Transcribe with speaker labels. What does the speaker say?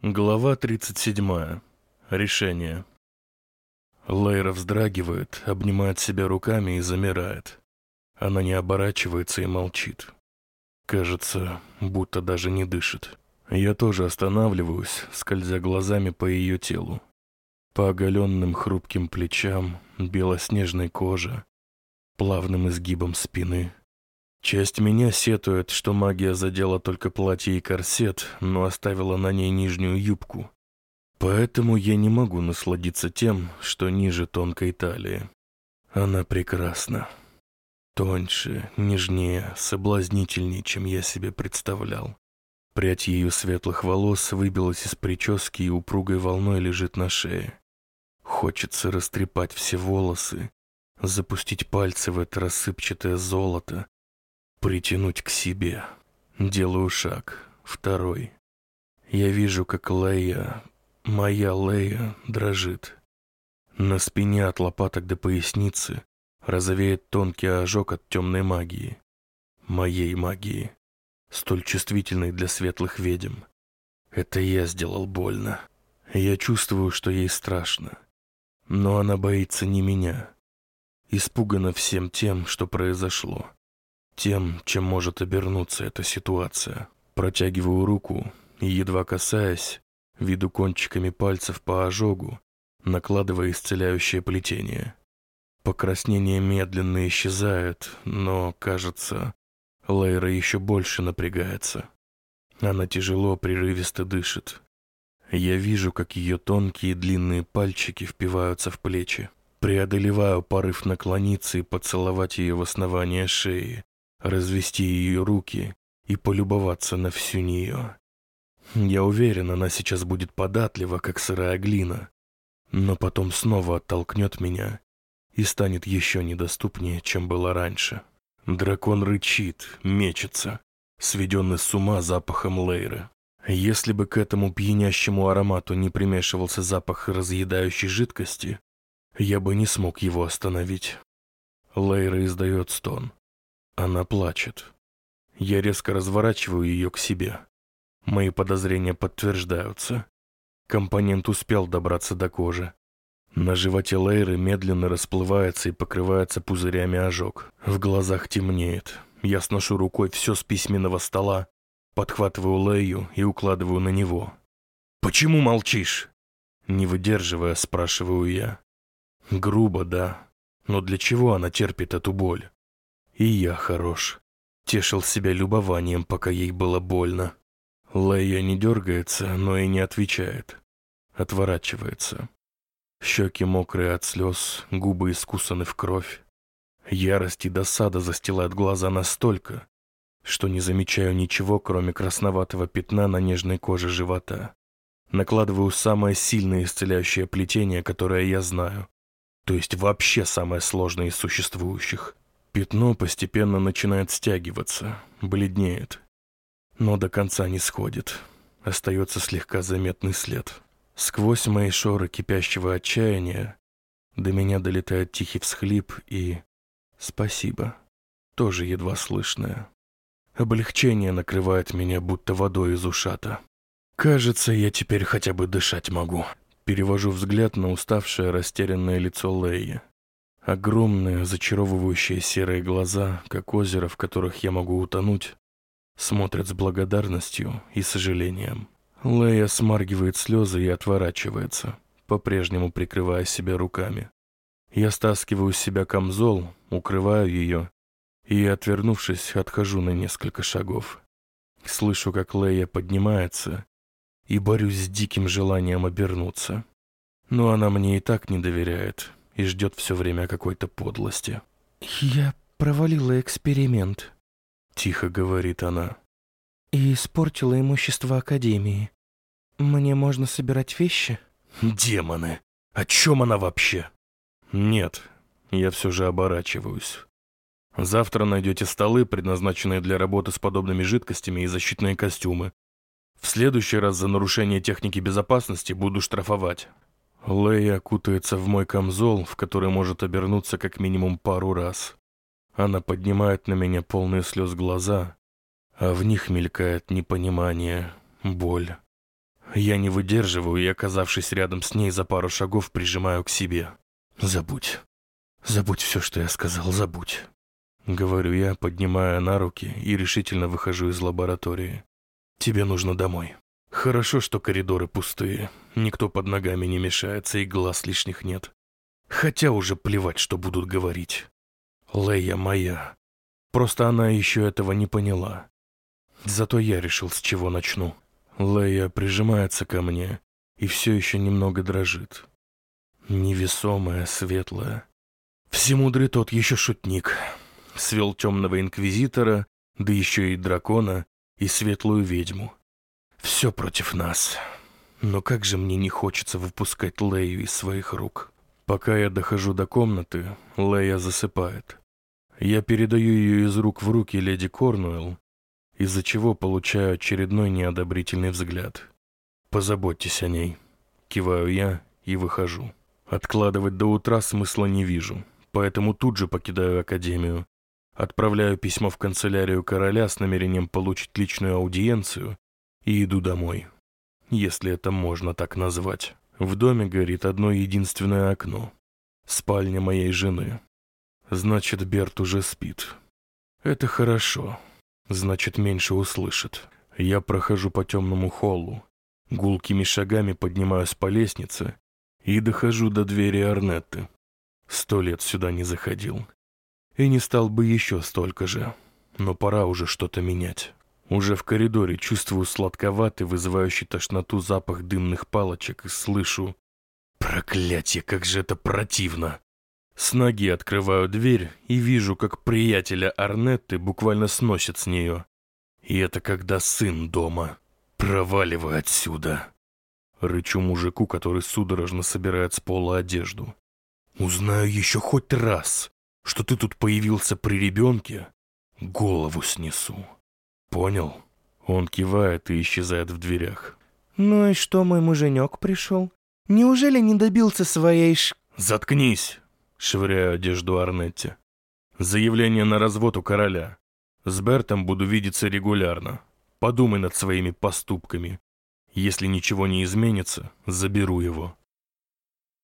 Speaker 1: Глава 37. Решение. Лейра вздрагивает, обнимает себя руками и замирает. Она не оборачивается и молчит. Кажется, будто даже не дышит. Я тоже останавливаюсь, скользя глазами по ее телу. По оголенным хрупким плечам, белоснежной коже, плавным изгибам спины. Часть меня сетует, что магия задела только платье и корсет, но оставила на ней нижнюю юбку. Поэтому я не могу насладиться тем, что ниже тонкой талии. Она прекрасна. Тоньше, нежнее, соблазнительнее, чем я себе представлял. Прядь ее светлых волос выбилась из прически и упругой волной лежит на шее. Хочется растрепать все волосы, запустить пальцы в это рассыпчатое золото, Притянуть к себе. Делаю шаг. Второй. Я вижу, как Лея, моя Лея, дрожит. На спине от лопаток до поясницы розовеет тонкий ожог от темной магии. Моей магии. Столь чувствительной для светлых ведьм. Это я сделал больно. Я чувствую, что ей страшно. Но она боится не меня. Испугана всем тем, что произошло тем, чем может обернуться эта ситуация. Протягиваю руку и, едва касаясь, виду кончиками пальцев по ожогу, накладывая исцеляющее плетение. Покраснение медленно исчезает, но, кажется, Лейра еще больше напрягается. Она тяжело, прерывисто дышит. Я вижу, как ее тонкие длинные пальчики впиваются в плечи. Преодолеваю порыв наклониться и поцеловать ее в основание шеи, развести ее руки и полюбоваться на всю нее. Я уверен, она сейчас будет податлива, как сырая глина, но потом снова оттолкнет меня и станет еще недоступнее, чем было раньше. Дракон рычит, мечется, сведенный с ума запахом лейры. Если бы к этому пьянящему аромату не примешивался запах разъедающей жидкости, я бы не смог его остановить. Лейра издает стон. Она плачет. Я резко разворачиваю ее к себе. Мои подозрения подтверждаются. Компонент успел добраться до кожи. На животе Лейры медленно расплывается и покрывается пузырями ожог. В глазах темнеет. Я сношу рукой все с письменного стола, подхватываю Лею и укладываю на него. «Почему молчишь?» Не выдерживая, спрашиваю я. Грубо, да. Но для чего она терпит эту боль? И я хорош. Тешил себя любованием, пока ей было больно. Лея не дергается, но и не отвечает. Отворачивается. Щеки мокрые от слез, губы искусаны в кровь. Ярость и досада застилают глаза настолько, что не замечаю ничего, кроме красноватого пятна на нежной коже живота. Накладываю самое сильное исцеляющее плетение, которое я знаю. То есть вообще самое сложное из существующих. Пятно постепенно начинает стягиваться, бледнеет, но до конца не сходит. Остается слегка заметный след. Сквозь мои шоры кипящего отчаяния до меня долетает тихий всхлип и «спасибо», тоже едва слышное. Облегчение накрывает меня будто водой из ушата. Кажется, я теперь хотя бы дышать могу. Перевожу взгляд на уставшее, растерянное лицо Леи. Огромные, зачаровывающие серые глаза, как озеро, в которых я могу утонуть, смотрят с благодарностью и сожалением. Лея смаргивает слезы и отворачивается, по-прежнему прикрывая себя руками. Я стаскиваю с себя камзол, укрываю ее и, отвернувшись, отхожу на несколько шагов. Слышу, как Лея поднимается и борюсь с диким желанием обернуться. Но она мне и так не доверяет, и ждет все время какой-то подлости.
Speaker 2: «Я провалила эксперимент», —
Speaker 1: тихо говорит она.
Speaker 2: «И испортила имущество Академии. Мне можно собирать вещи?»
Speaker 1: «Демоны! О чем она вообще?» «Нет, я все же оборачиваюсь. Завтра найдете столы, предназначенные для работы с подобными жидкостями и защитные костюмы. В следующий раз за нарушение техники безопасности буду штрафовать. Лея кутается в мой камзол, в который может обернуться как минимум пару раз. Она поднимает на меня полные слез глаза, а в них мелькает непонимание, боль. Я не выдерживаю и, оказавшись рядом с ней за пару шагов, прижимаю к себе. Забудь. Забудь все, что я сказал, забудь. Говорю я, поднимая на руки и решительно выхожу из лаборатории. Тебе нужно домой. Хорошо, что коридоры пустые. Никто под ногами не мешается и глаз лишних нет. Хотя уже плевать, что будут говорить. Лея моя. Просто она еще этого не поняла. Зато я решил, с чего начну. Лея прижимается ко мне и все еще немного дрожит. Невесомая, светлая. Всемудрый тот еще шутник. Свел темного инквизитора, да еще и дракона, и светлую ведьму. Все против нас. Но как же мне не хочется выпускать Лею из своих рук. Пока я дохожу до комнаты, Лея засыпает. Я передаю ее из рук в руки леди Корнуэлл, из-за чего получаю очередной неодобрительный взгляд. «Позаботьтесь о ней», — киваю я и выхожу. Откладывать до утра смысла не вижу, поэтому тут же покидаю академию. Отправляю письмо в канцелярию короля с намерением получить личную аудиенцию и иду домой. Если это можно так назвать. В доме горит одно единственное окно. Спальня моей жены. Значит, Берт уже спит. Это хорошо. Значит, меньше услышит. Я прохожу по темному холлу. Гулкими шагами поднимаюсь по лестнице и дохожу до двери Арнетты. Сто лет сюда не заходил. И не стал бы еще столько же. Но пора уже что-то менять. Уже в коридоре чувствую сладковатый, вызывающий тошноту запах дымных палочек и слышу «Проклятие, как же это противно!» С ноги открываю дверь и вижу, как приятеля Арнетты буквально сносит с нее. И это когда сын дома. Проваливай отсюда. Рычу мужику, который судорожно собирает с пола одежду. Узнаю еще хоть раз, что ты тут появился при ребенке, голову снесу. «Понял». Он кивает и исчезает в дверях.
Speaker 2: «Ну и что мой муженек пришел? Неужели не добился своей ш...»
Speaker 1: «Заткнись!» — швыряю одежду Арнетте. «Заявление на развод у короля. С Бертом буду видеться регулярно. Подумай над своими поступками. Если ничего не изменится, заберу его».